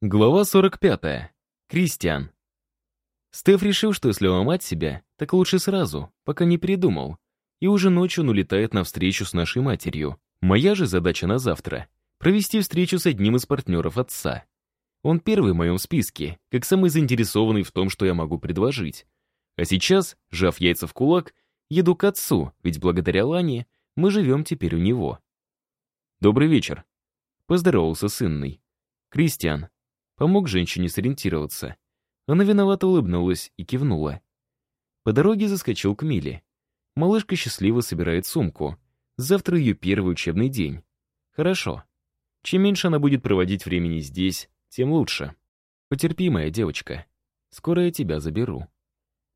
Глава 45. Кристиан. Стеф решил, что если ломать себя, так лучше сразу, пока не передумал. И уже ночью он улетает на встречу с нашей матерью. Моя же задача на завтра — провести встречу с одним из партнеров отца. Он первый в моем списке, как самый заинтересованный в том, что я могу предложить. А сейчас, сжав яйца в кулак, еду к отцу, ведь благодаря Лане мы живем теперь у него. «Добрый вечер», — поздоровался с Инной. «Кристиан, Помог женщине сориентироваться. Она виновато улыбнулась и кивнула. По дороге заскочил к Миле. Малышка счастливо собирает сумку. Завтра ее первый учебный день. Хорошо. Чем меньше она будет проводить времени здесь, тем лучше. Потерпи, моя девочка. Скоро я тебя заберу.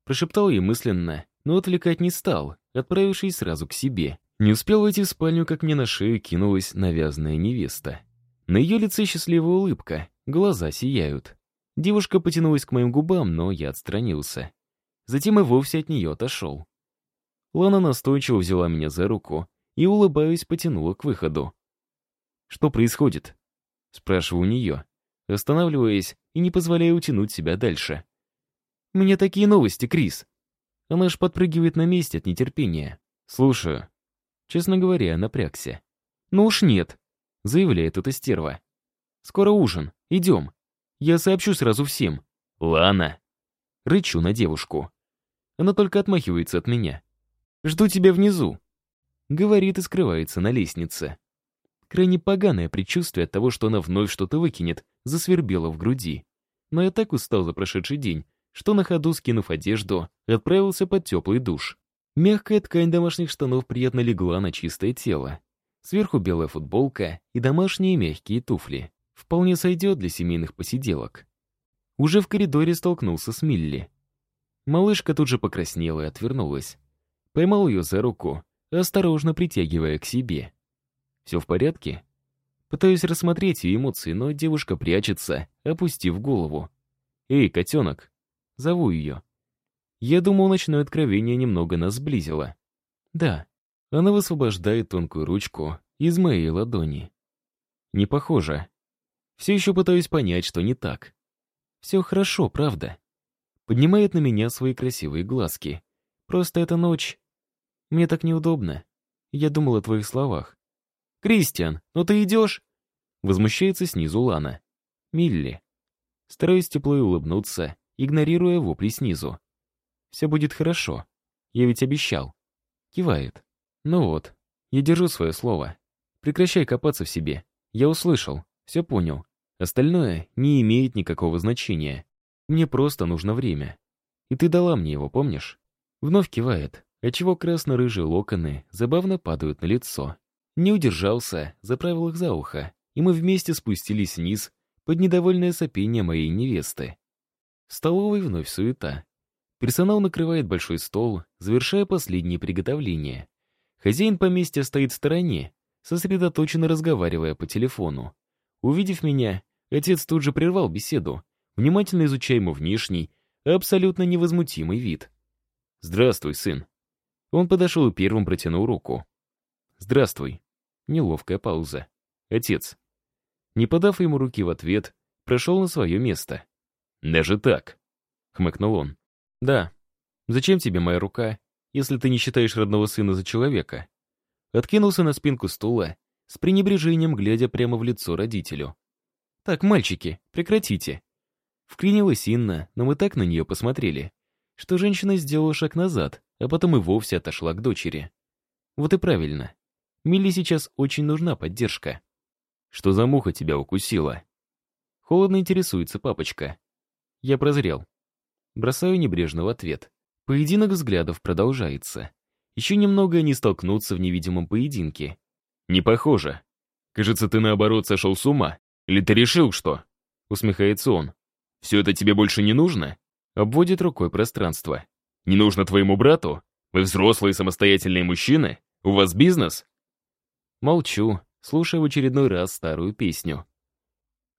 Прошептал ей мысленно, но отвлекать не стал, отправившись сразу к себе. Не успел войти в спальню, как мне на шею кинулась навязанная невеста. На ее лице счастливая улыбка, Глаза сияют. Девушка потянулась к моим губам, но я отстранился. Затем и вовсе от нее отошел. Лана настойчиво взяла меня за руку и, улыбаясь, потянула к выходу. «Что происходит?» — спрашиваю у нее, останавливаясь и не позволяя утянуть себя дальше. «У меня такие новости, Крис!» Она аж подпрыгивает на месте от нетерпения. «Слушаю». Честно говоря, напрягся. «Ну уж нет», — заявляет эта стерва. «Скоро ужин. Идем. Я сообщу сразу всем. Лана. Рычу на девушку. Она только отмахивается от меня. Жду тебя внизу. Говорит и скрывается на лестнице. Крайне поганое предчувствие от того, что она вновь что-то выкинет, засвербело в груди. Но я так устал за прошедший день, что на ходу, скинув одежду, отправился под теплый душ. Мягкая ткань домашних штанов приятно легла на чистое тело. Сверху белая футболка и домашние мягкие туфли. Вполне сойдет для семейных посиделок. Уже в коридоре столкнулся с Милли. Малышка тут же покраснела и отвернулась. Поймал ее за руку, осторожно притягивая к себе. «Все в порядке?» Пытаюсь рассмотреть ее эмоции, но девушка прячется, опустив голову. «Эй, котенок!» Зову ее. Я думал, ночное откровение немного нас сблизило. Да, она высвобождает тонкую ручку из моей ладони. Не похоже. Все еще пытаюсь понять, что не так. Все хорошо, правда. Поднимает на меня свои красивые глазки. Просто эта ночь... Мне так неудобно. Я думал о твоих словах. «Кристиан, ну ты идешь?» Возмущается снизу Лана. «Милли». Стараюсь тепло улыбнуться, игнорируя вопли снизу. «Все будет хорошо. Я ведь обещал». Кивает. «Ну вот, я держу свое слово. Прекращай копаться в себе. Я услышал. Все понял. Остальное не имеет никакого значения. Мне просто нужно время. И ты дала мне его, помнишь? Вновь кивает, отчего красно-рыжие локоны забавно падают на лицо. Не удержался, заправил их за ухо, и мы вместе спустились вниз под недовольное сопение моей невесты. В столовой вновь суета. Персонал накрывает большой стол, завершая последние приготовления. Хозяин поместья стоит в стороне, сосредоточенно разговаривая по телефону. Увидев меня, отец тут же прервал беседу, внимательно изучая ему внешний, абсолютно невозмутимый вид. «Здравствуй, сын». Он подошел и первым протянул руку. «Здравствуй». Неловкая пауза. «Отец». Не подав ему руки в ответ, прошел на свое место. «Даже так?» — хмыкнул он. «Да. Зачем тебе моя рука, если ты не считаешь родного сына за человека?» Откинулся на спинку стула с пренебрежением глядя прямо в лицо родителю. «Так, мальчики, прекратите!» Вклинилась Инна, но мы так на нее посмотрели, что женщина сделала шаг назад, а потом и вовсе отошла к дочери. Вот и правильно. Милли сейчас очень нужна поддержка. «Что за муха тебя укусила?» Холодно интересуется папочка. Я прозрел. Бросаю небрежно в ответ. Поединок взглядов продолжается. Еще немного они столкнутся в невидимом поединке. «Не похоже. Кажется, ты наоборот сошел с ума. Или ты решил, что?» Усмехается он. «Все это тебе больше не нужно?» Обводит рукой пространство. «Не нужно твоему брату? Вы взрослые самостоятельные мужчины? У вас бизнес?» Молчу, слушая в очередной раз старую песню.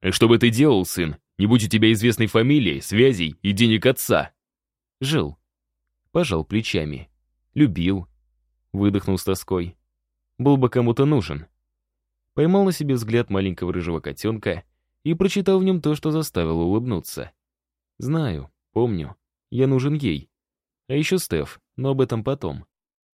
«И что бы ты делал, сын? Не будь у тебя известной фамилии, связей и денег отца?» Жил. Пожал плечами. Любил. Выдохнул с тоской был бы кому-то нужен. Поймал на себе взгляд маленького рыжего котенка и прочитал в нем то, что заставило улыбнуться. Знаю, помню, я нужен ей. А еще Стеф, но об этом потом.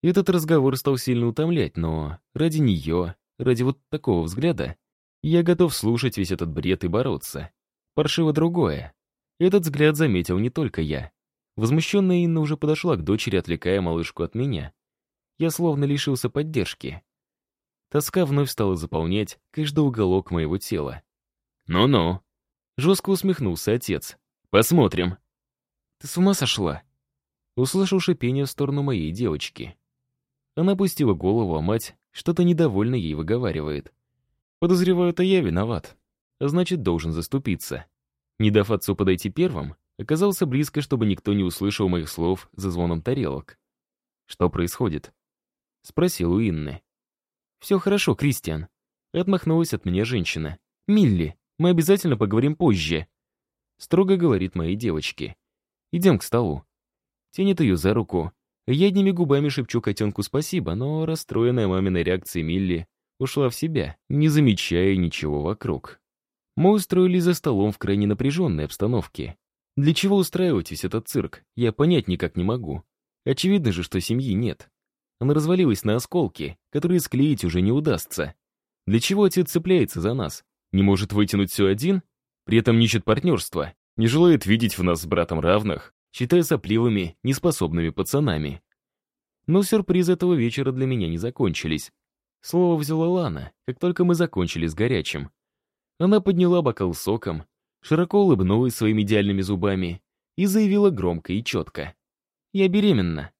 Этот разговор стал сильно утомлять, но ради нее, ради вот такого взгляда, я готов слушать весь этот бред и бороться. Паршиво другое. Этот взгляд заметил не только я. Возмущенная Инна уже подошла к дочери, отвлекая малышку от меня. Я словно лишился поддержки. Тоска вновь стала заполнять каждый уголок моего тела. «Ну-ну», — жестко усмехнулся отец. «Посмотрим». «Ты с ума сошла?» Услышал шипение в сторону моей девочки. Она опустила голову, а мать что-то недовольно ей выговаривает. Подозреваю, это я виноват. А значит, должен заступиться. Не дав отцу подойти первым, оказался близко, чтобы никто не услышал моих слов за звоном тарелок. «Что происходит?» — спросил у Инны. «Все хорошо, Кристиан», — отмахнулась от меня женщина. «Милли, мы обязательно поговорим позже», — строго говорит моей девочке. «Идем к столу». Тянет ее за руку. Я одними губами шепчу котенку спасибо, но расстроенная маминой реакцией Милли ушла в себя, не замечая ничего вокруг. Мы устроились за столом в крайне напряженной обстановке. Для чего устраивать весь этот цирк, я понять никак не могу. Очевидно же, что семьи нет. Она развалилась на осколки, которые склеить уже не удастся. Для чего отец цепляется за нас? Не может вытянуть все один? При этом нищет партнерства, не желает видеть в нас с братом равных, считая сопливыми, неспособными пацанами. Но сюрпризы этого вечера для меня не закончились. Слово взяла Лана, как только мы закончили с горячим. Она подняла бокал соком, широко улыбнулась своими идеальными зубами и заявила громко и четко. «Я беременна».